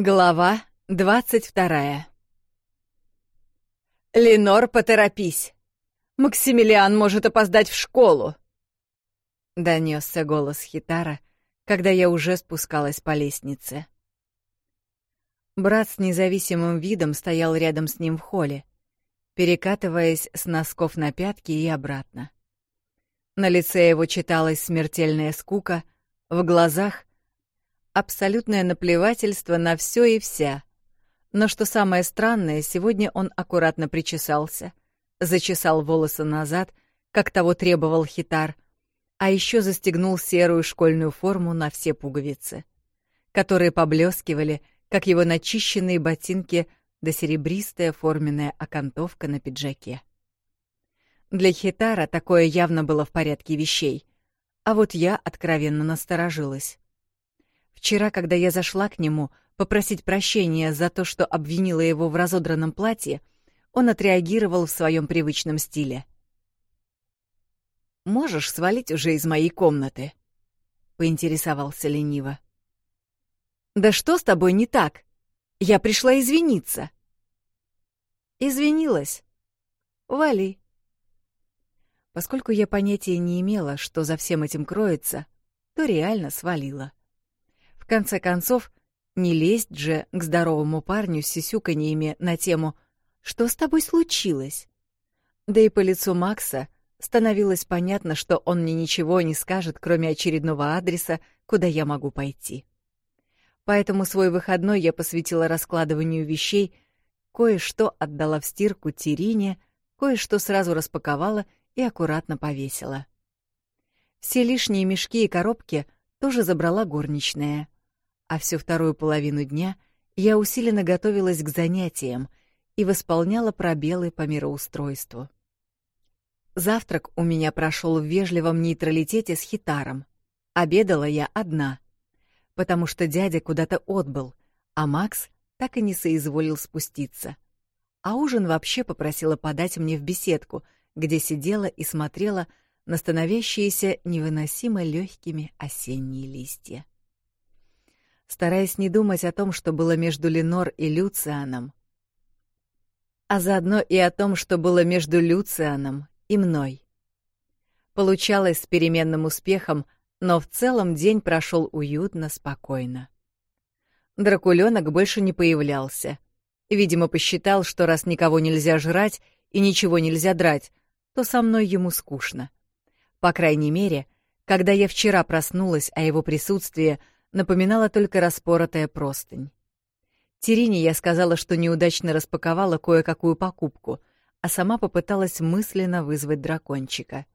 Глава двадцать вторая. «Ленор, поторопись! Максимилиан может опоздать в школу!» Донесся голос Хитара, когда я уже спускалась по лестнице. Брат с независимым видом стоял рядом с ним в холле, перекатываясь с носков на пятки и обратно. На лице его читалась смертельная скука, в глазах абсолютное наплевательство на все и вся. Но что самое странное, сегодня он аккуратно причесался, зачесал волосы назад, как того требовал хитар, а еще застегнул серую школьную форму на все пуговицы, которые поблескивали, как его начищенные ботинки да серебристая форменная окантовка на пиджаке. Для хитара такое явно было в порядке вещей, а вот я откровенно насторожилась. Вчера, когда я зашла к нему попросить прощения за то, что обвинила его в разодранном платье, он отреагировал в своем привычном стиле. «Можешь свалить уже из моей комнаты?» — поинтересовался лениво. «Да что с тобой не так? Я пришла извиниться». «Извинилась. Вали». Поскольку я понятия не имела, что за всем этим кроется, то реально свалила конце концов, не лезть же к здоровому парню с сисюканьями на тему «Что с тобой случилось?». Да и по лицу Макса становилось понятно, что он мне ничего не скажет, кроме очередного адреса, куда я могу пойти. Поэтому свой выходной я посвятила раскладыванию вещей, кое-что отдала в стирку Терине, кое-что сразу распаковала и аккуратно повесила. Все лишние мешки и коробки тоже забрала горничная — а всю вторую половину дня я усиленно готовилась к занятиям и восполняла пробелы по мироустройству. Завтрак у меня прошел в вежливом нейтралитете с хитаром. Обедала я одна, потому что дядя куда-то отбыл, а Макс так и не соизволил спуститься. А ужин вообще попросила подать мне в беседку, где сидела и смотрела на становящиеся невыносимо легкими осенние листья стараясь не думать о том, что было между Ленор и Люцианом, а заодно и о том, что было между Люцианом и мной. Получалось с переменным успехом, но в целом день прошел уютно, спокойно. Дракуленок больше не появлялся. Видимо, посчитал, что раз никого нельзя жрать и ничего нельзя драть, то со мной ему скучно. По крайней мере, когда я вчера проснулась, а его присутствие — напоминала только распоротая простынь. Терине я сказала, что неудачно распаковала кое-какую покупку, а сама попыталась мысленно вызвать дракончика.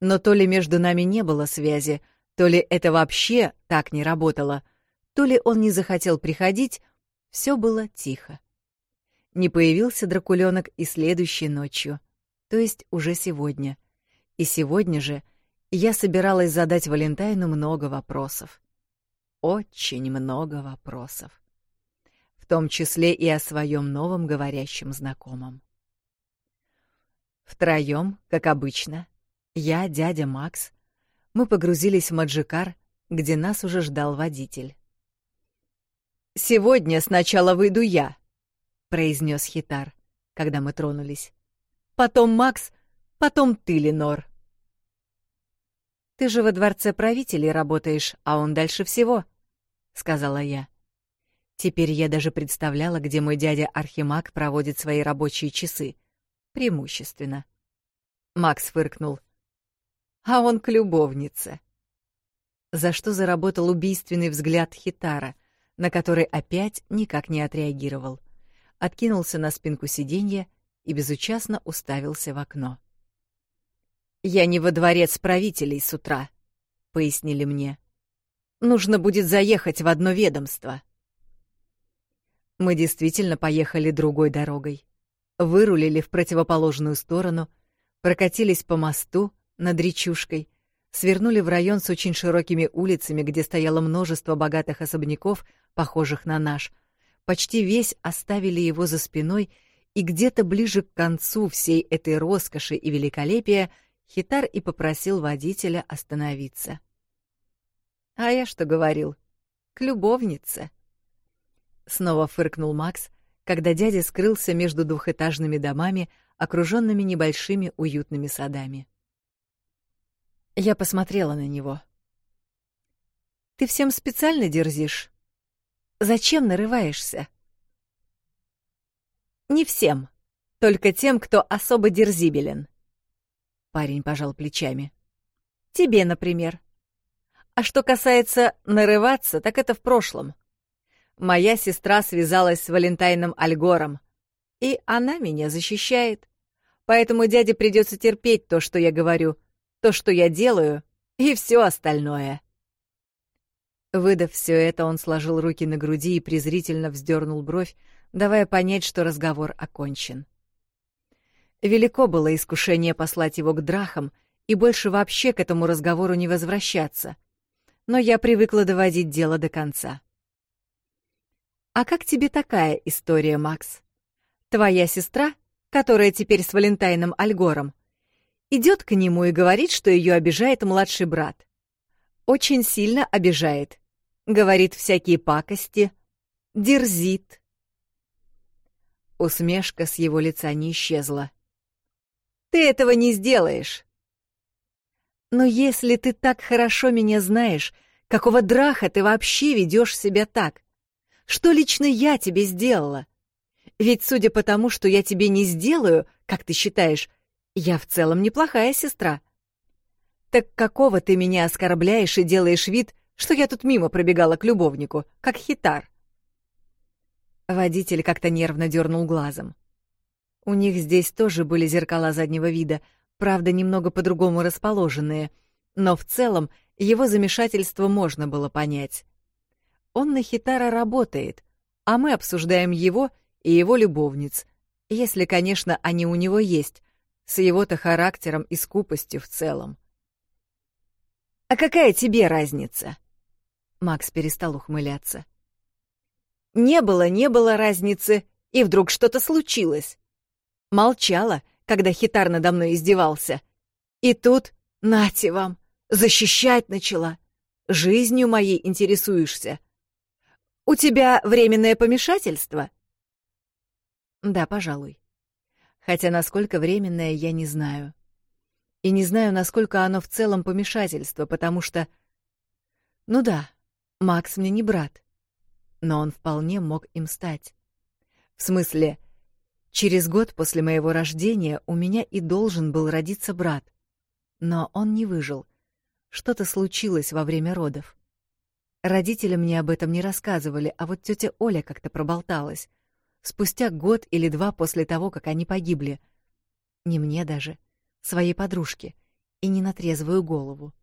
Но то ли между нами не было связи, то ли это вообще так не работало, то ли он не захотел приходить, все было тихо. Не появился дракуленок и следующей ночью, то есть уже сегодня. И сегодня же я собиралась задать Валентайну много вопросов очень много вопросов, в том числе и о своем новом говорящем знакомом. Втроем, как обычно, я, дядя Макс, мы погрузились в Маджикар, где нас уже ждал водитель. «Сегодня сначала выйду я», — произнес Хитар, когда мы тронулись. «Потом Макс, потом ты, Ленор». «Ты же во дворце правителей работаешь, а он дальше всего», — сказала я. Теперь я даже представляла, где мой дядя Архимаг проводит свои рабочие часы. Преимущественно. Макс фыркнул. «А он к любовнице». За что заработал убийственный взгляд Хитара, на который опять никак не отреагировал. Откинулся на спинку сиденья и безучастно уставился в окно. «Я не во дворец правителей с утра», — пояснили мне. Нужно будет заехать в одно ведомство. Мы действительно поехали другой дорогой. Вырулили в противоположную сторону, прокатились по мосту над речушкой, свернули в район с очень широкими улицами, где стояло множество богатых особняков, похожих на наш. Почти весь оставили его за спиной, и где-то ближе к концу всей этой роскоши и великолепия Хитар и попросил водителя остановиться. — а я что говорил? К любовнице. Снова фыркнул Макс, когда дядя скрылся между двухэтажными домами, окружёнными небольшими уютными садами. Я посмотрела на него. Ты всем специально дерзишь? Зачем нарываешься? Не всем, только тем, кто особо дерзибелен. Парень пожал плечами. Тебе, например. — а что касается нарываться, так это в прошлом. Моя сестра связалась с Валентайном Альгором, и она меня защищает. Поэтому дяде придется терпеть то, что я говорю, то, что я делаю, и все остальное. Выдав все это, он сложил руки на груди и презрительно вздернул бровь, давая понять, что разговор окончен. Велико было искушение послать его к драхам и больше вообще к этому разговору не возвращаться — но я привыкла доводить дело до конца. А как тебе такая история, Макс? Твоя сестра, которая теперь с Валентайном Альгором, идет к нему и говорит, что ее обижает младший брат. Очень сильно обижает. Говорит всякие пакости, дерзит. Усмешка с его лица не исчезла. «Ты этого не сделаешь!» Но если ты так хорошо меня знаешь, какого драха ты вообще ведешь себя так? Что лично я тебе сделала? Ведь судя по тому, что я тебе не сделаю, как ты считаешь, я в целом неплохая сестра. Так какого ты меня оскорбляешь и делаешь вид, что я тут мимо пробегала к любовнику, как хитар? Водитель как-то нервно дернул глазом. У них здесь тоже были зеркала заднего вида — правда, немного по-другому расположенные, но в целом его замешательство можно было понять. Он на Хитара работает, а мы обсуждаем его и его любовниц, если, конечно, они у него есть, с его-то характером и скупостью в целом. «А какая тебе разница?» Макс перестал ухмыляться. «Не было, не было разницы, и вдруг что-то случилось. Молчала, когда хитар надо мной издевался. И тут, нате вам, защищать начала. Жизнью моей интересуешься. У тебя временное помешательство? Да, пожалуй. Хотя насколько временное, я не знаю. И не знаю, насколько оно в целом помешательство, потому что... Ну да, Макс мне не брат. Но он вполне мог им стать. В смысле, Через год после моего рождения у меня и должен был родиться брат. Но он не выжил. Что-то случилось во время родов. Родители мне об этом не рассказывали, а вот тетя Оля как-то проболталась. Спустя год или два после того, как они погибли. Не мне даже, своей подружке, и не на трезвую голову.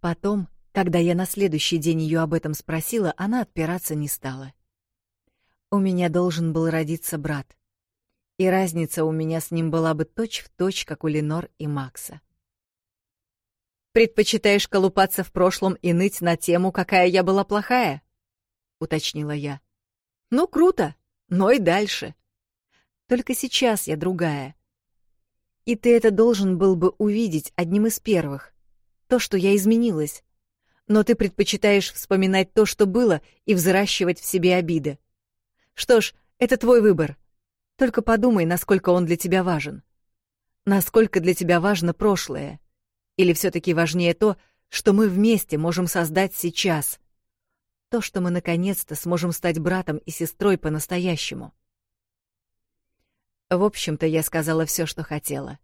Потом, когда я на следующий день её об этом спросила, она отпираться не стала. У меня должен был родиться брат и разница у меня с ним была бы точь-в-точь, точь, как у Ленор и Макса. «Предпочитаешь колупаться в прошлом и ныть на тему, какая я была плохая?» — уточнила я. «Ну, круто, но и дальше. Только сейчас я другая. И ты это должен был бы увидеть одним из первых. То, что я изменилась. Но ты предпочитаешь вспоминать то, что было, и взращивать в себе обиды. Что ж, это твой выбор — только подумай, насколько он для тебя важен. Насколько для тебя важно прошлое. Или все-таки важнее то, что мы вместе можем создать сейчас. То, что мы наконец-то сможем стать братом и сестрой по-настоящему. В общем-то, я сказала все, что хотела.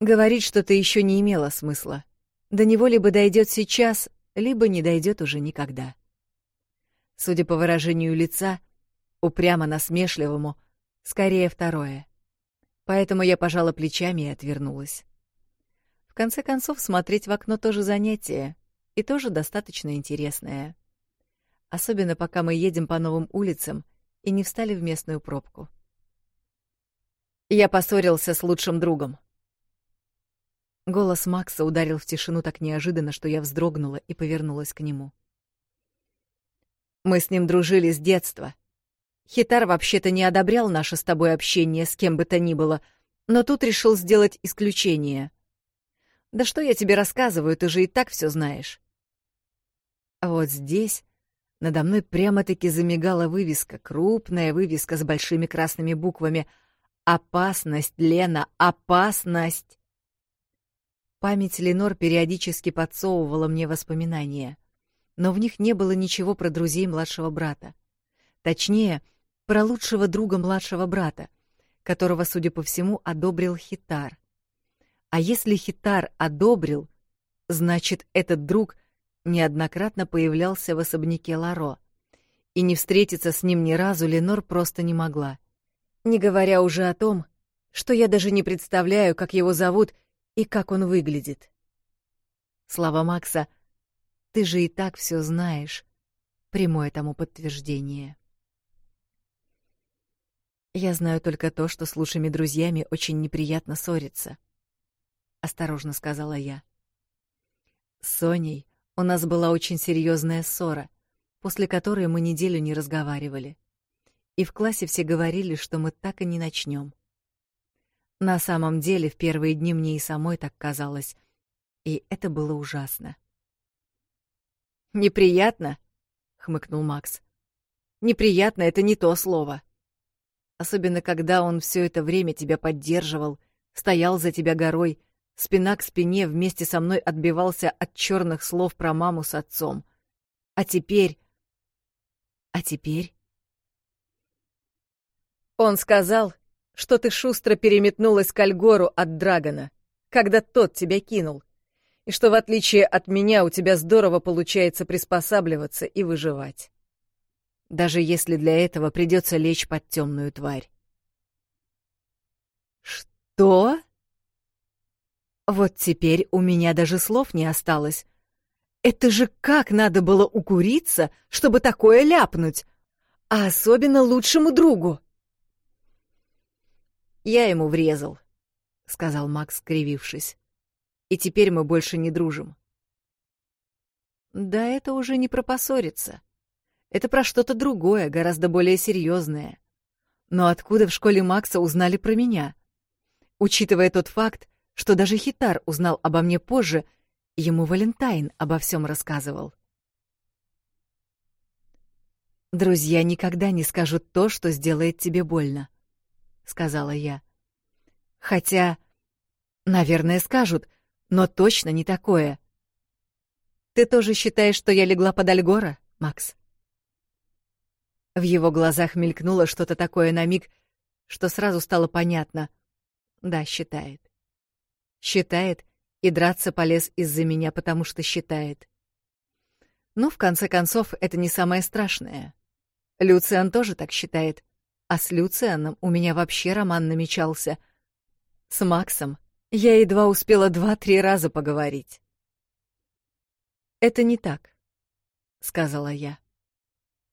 Говорить что-то еще не имело смысла. До него либо дойдет сейчас, либо не дойдет уже никогда. Судя по выражению лица, упрямо насмешливому, скорее второе. Поэтому я пожала плечами и отвернулась. В конце концов, смотреть в окно тоже занятие, и тоже достаточно интересное. Особенно пока мы едем по новым улицам и не встали в местную пробку. Я поссорился с лучшим другом. Голос Макса ударил в тишину так неожиданно, что я вздрогнула и повернулась к нему. Мы с ним дружили с детства. Хитар вообще-то не одобрял наше с тобой общение с кем бы то ни было, но тут решил сделать исключение. Да что я тебе рассказываю, ты же и так все знаешь. А вот здесь надо мной прямо-таки замигала вывеска, крупная вывеска с большими красными буквами. «Опасность, Лена, опасность!» Память Ленор периодически подсовывала мне воспоминания, но в них не было ничего про друзей младшего брата. Точнее, про лучшего друга младшего брата, которого, судя по всему, одобрил Хитар. А если Хитар одобрил, значит, этот друг неоднократно появлялся в особняке Ларо. И не встретиться с ним ни разу Ленор просто не могла. Не говоря уже о том, что я даже не представляю, как его зовут и как он выглядит. Слава Макса «Ты же и так все знаешь» — прямое тому подтверждение. Я знаю только то, что с лучшими друзьями очень неприятно ссориться, осторожно сказала я. С Соней у нас была очень серьезная ссора, после которой мы неделю не разговаривали. И в классе все говорили, что мы так и не начнем. На самом деле, в первые дни мне и самой так казалось, и это было ужасно. Неприятно, хмыкнул Макс. Неприятно это не то слово. Особенно, когда он все это время тебя поддерживал, стоял за тебя горой, спина к спине вместе со мной отбивался от черных слов про маму с отцом. А теперь... А теперь... Он сказал, что ты шустро переметнулась к Альгору от Драгона, когда тот тебя кинул, и что, в отличие от меня, у тебя здорово получается приспосабливаться и выживать даже если для этого придется лечь под темную тварь. «Что?» Вот теперь у меня даже слов не осталось. Это же как надо было укуриться, чтобы такое ляпнуть? А особенно лучшему другу. «Я ему врезал», — сказал Макс, скривившись. «И теперь мы больше не дружим». «Да это уже не пропоссориться. Это про что-то другое, гораздо более серьезное. Но откуда в школе Макса узнали про меня? Учитывая тот факт, что даже Хитар узнал обо мне позже, ему Валентайн обо всем рассказывал. «Друзья никогда не скажут то, что сделает тебе больно», — сказала я. «Хотя, наверное, скажут, но точно не такое. Ты тоже считаешь, что я легла под Альгора, Макс?» В его глазах мелькнуло что-то такое на миг, что сразу стало понятно. Да, считает. Считает и драться полез из-за меня, потому что считает. Но ну, в конце концов это не самое страшное. Люциан тоже так считает. А с Люцианом у меня вообще роман намечался. С Максом я едва успела два-три раза поговорить. «Это не так», — сказала я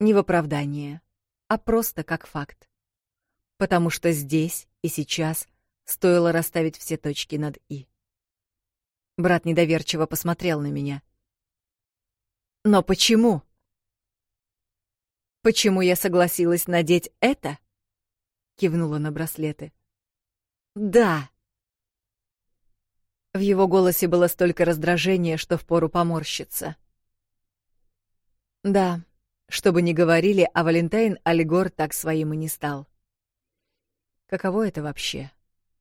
не в оправдание, а просто как факт. Потому что здесь и сейчас стоило расставить все точки над «и». Брат недоверчиво посмотрел на меня. «Но почему?» «Почему я согласилась надеть это?» — кивнула на браслеты. «Да!» В его голосе было столько раздражения, что впору поморщиться. «Да, чтобы не говорили, а Валентайн Алигор так своим и не стал. Каково это вообще?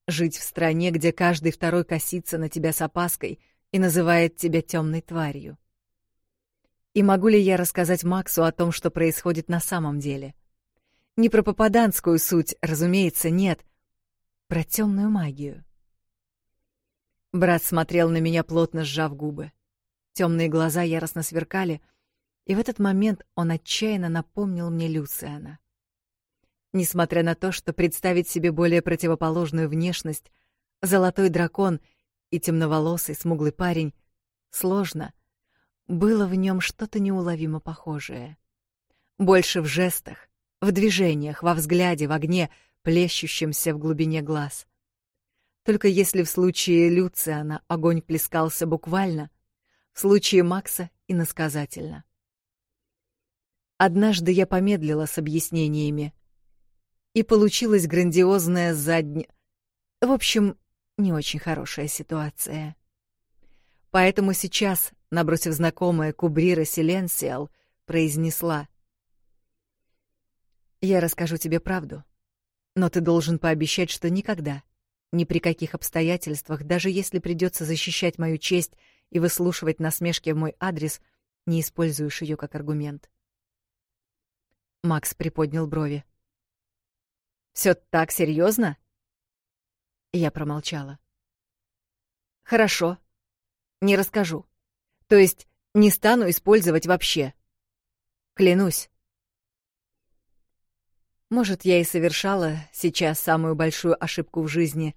Жить в стране, где каждый второй косится на тебя с опаской и называет тебя темной тварью. И могу ли я рассказать Максу о том, что происходит на самом деле? Не про попаданскую суть, разумеется, нет. Про темную магию. Брат смотрел на меня, плотно сжав губы. Темные глаза яростно сверкали — и в этот момент он отчаянно напомнил мне Люциана. Несмотря на то, что представить себе более противоположную внешность, золотой дракон и темноволосый смуглый парень сложно, было в нем что-то неуловимо похожее. Больше в жестах, в движениях, во взгляде, в огне, плещущемся в глубине глаз. Только если в случае Люциана огонь плескался буквально, в случае Макса — иносказательно. Однажды я помедлила с объяснениями. И получилась грандиозная задня... В общем, не очень хорошая ситуация. Поэтому сейчас, набросив знакомое Кубрира Силенсиал, произнесла. «Я расскажу тебе правду, но ты должен пообещать, что никогда, ни при каких обстоятельствах, даже если придется защищать мою честь и выслушивать насмешки в мой адрес, не используешь ее как аргумент. Макс приподнял брови. Все так серьезно? Я промолчала. Хорошо. Не расскажу. То есть не стану использовать вообще. Клянусь. Может, я и совершала сейчас самую большую ошибку в жизни,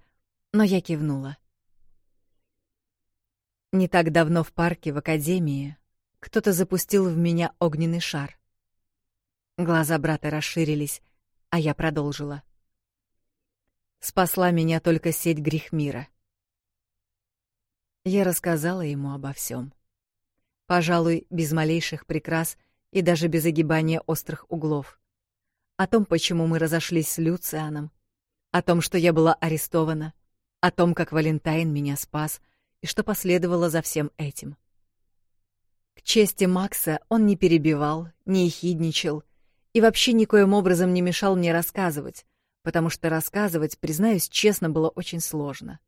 но я кивнула. Не так давно в парке в академии кто-то запустил в меня огненный шар. Глаза брата расширились, а я продолжила. Спасла меня только сеть грех мира. Я рассказала ему обо всем. Пожалуй, без малейших прикрас и даже без огибания острых углов. О том, почему мы разошлись с Люцианом, о том, что я была арестована, о том, как Валентайн меня спас и что последовало за всем этим. К чести Макса он не перебивал, не ехидничал и вообще никоим образом не мешал мне рассказывать, потому что рассказывать, признаюсь честно, было очень сложно.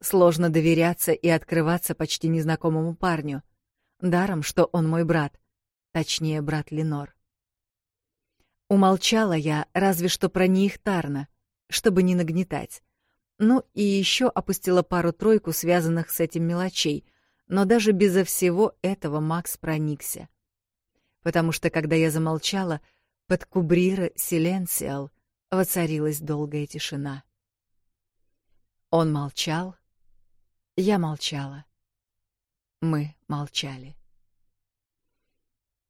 Сложно доверяться и открываться почти незнакомому парню. Даром, что он мой брат. Точнее, брат Ленор. Умолчала я, разве что про Нихтарна, чтобы не нагнетать. Ну и еще опустила пару-тройку связанных с этим мелочей, но даже безо всего этого Макс проникся потому что, когда я замолчала, под кубрира силенциал воцарилась долгая тишина. Он молчал, я молчала. Мы молчали.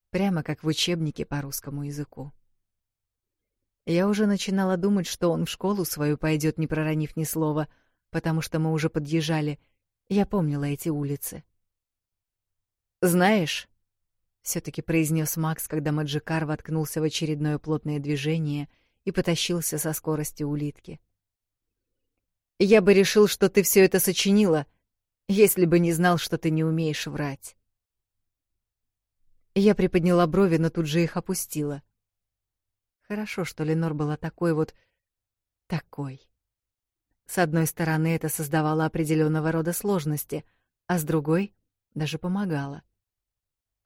Прямо как в учебнике по русскому языку. Я уже начинала думать, что он в школу свою пойдет, не проронив ни слова, потому что мы уже подъезжали. Я помнила эти улицы. «Знаешь, все-таки произнес Макс, когда Маджикар воткнулся в очередное плотное движение и потащился со скорости улитки. «Я бы решил, что ты все это сочинила, если бы не знал, что ты не умеешь врать». Я приподняла брови, но тут же их опустила. Хорошо, что Ленор была такой вот... такой. С одной стороны, это создавало определенного рода сложности, а с другой — даже помогало. —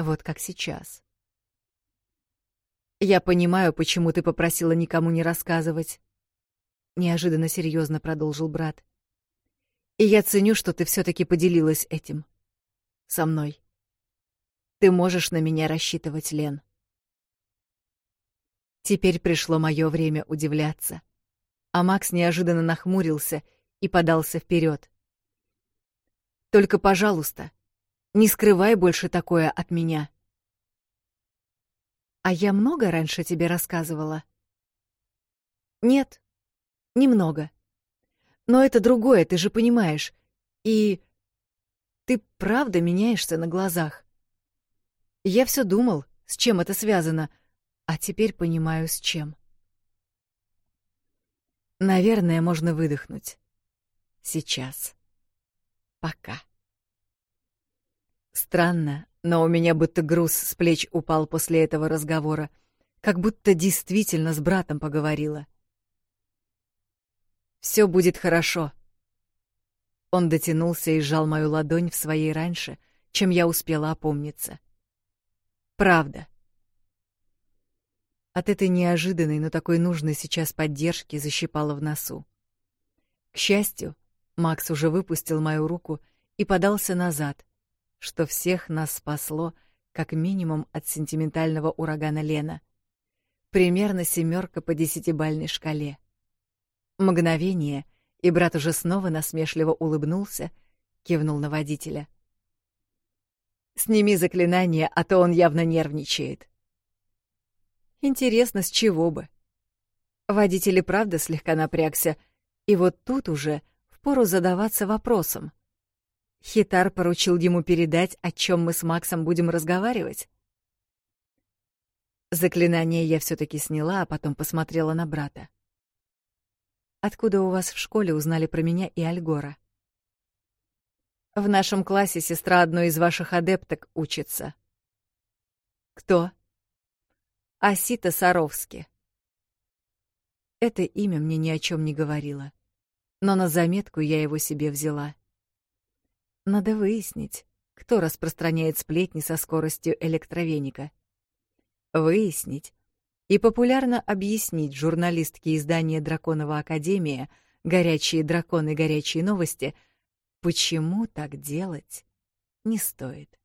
вот как сейчас. «Я понимаю, почему ты попросила никому не рассказывать», — неожиданно серьезно продолжил брат. «И я ценю, что ты все-таки поделилась этим. Со мной. Ты можешь на меня рассчитывать, Лен». Теперь пришло мое время удивляться. А Макс неожиданно нахмурился и подался вперед. «Только, пожалуйста, не скрывай больше такое от меня. А я много раньше тебе рассказывала? Нет, немного. Но это другое, ты же понимаешь. И ты правда меняешься на глазах. Я все думал, с чем это связано, а теперь понимаю, с чем. Наверное, можно выдохнуть. Сейчас. Пока. Странно, но у меня будто груз с плеч упал после этого разговора, как будто действительно с братом поговорила. Все будет хорошо. Он дотянулся и сжал мою ладонь в своей раньше, чем я успела опомниться. Правда. От этой неожиданной, но такой нужной сейчас поддержки защипало в носу. К счастью, Макс уже выпустил мою руку и подался назад, что всех нас спасло как минимум от сентиментального урагана Лена. Примерно семерка по десятибальной шкале. Мгновение, и брат уже снова насмешливо улыбнулся, кивнул на водителя. Сними заклинание, а то он явно нервничает. Интересно, с чего бы? Водитель и правда слегка напрягся, и вот тут уже впору задаваться вопросом. Хитар поручил ему передать, о чем мы с Максом будем разговаривать. Заклинание я все таки сняла, а потом посмотрела на брата. Откуда у вас в школе узнали про меня и Альгора? В нашем классе сестра одной из ваших адепток учится. Кто? Асита Саровски. Это имя мне ни о чем не говорило, но Надо выяснить, кто распространяет сплетни со скоростью электровеника. Выяснить и популярно объяснить журналистке издания «Драконова Академия» «Горячие драконы, горячие новости», почему так делать не стоит.